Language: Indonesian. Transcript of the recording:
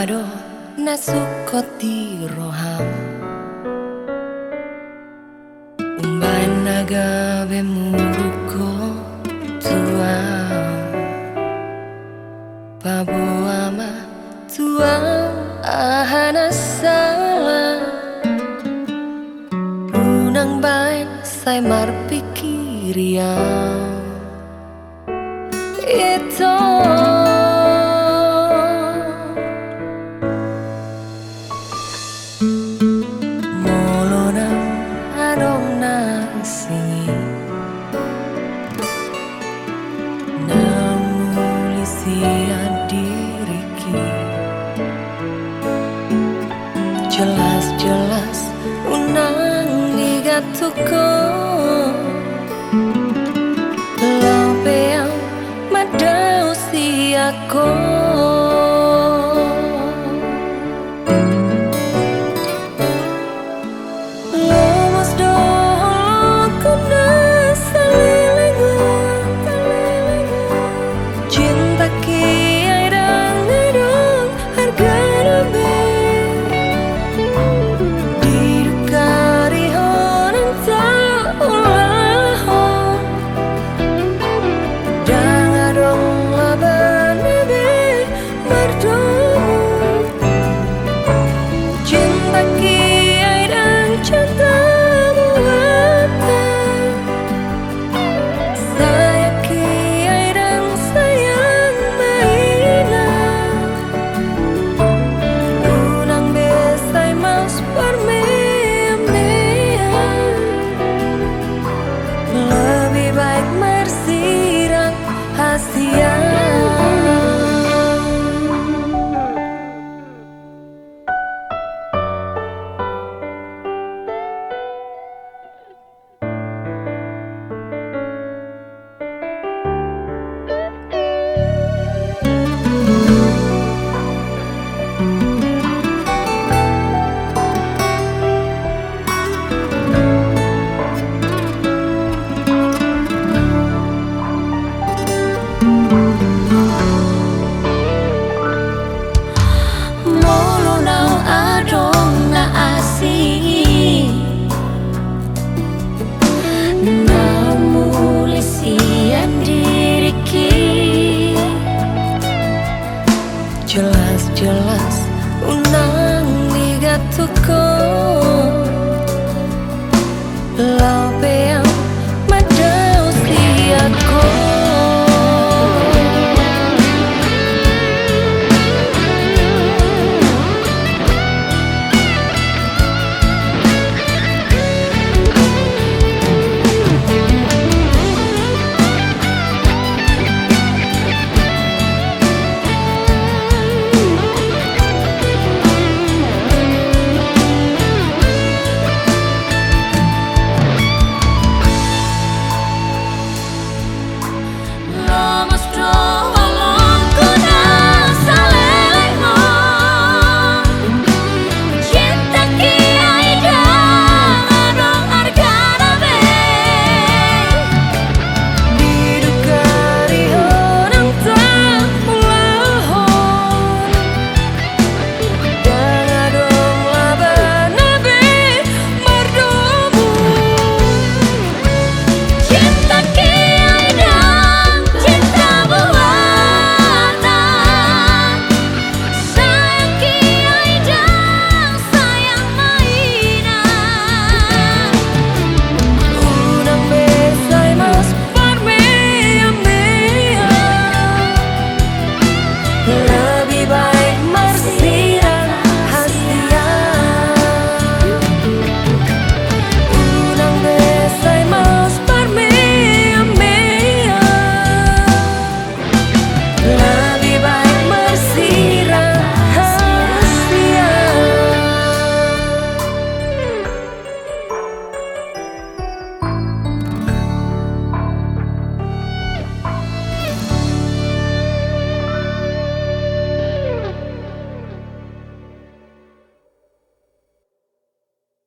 Pado nasukoti roham. Umban naga bemuruko tua Pabu ama tua ahana salah punang bain say marpikiriam. Ito jelas-jelas unang igatuko Lampeang madau siako Lampeang madau siako Jelas-jelas unang ligatuko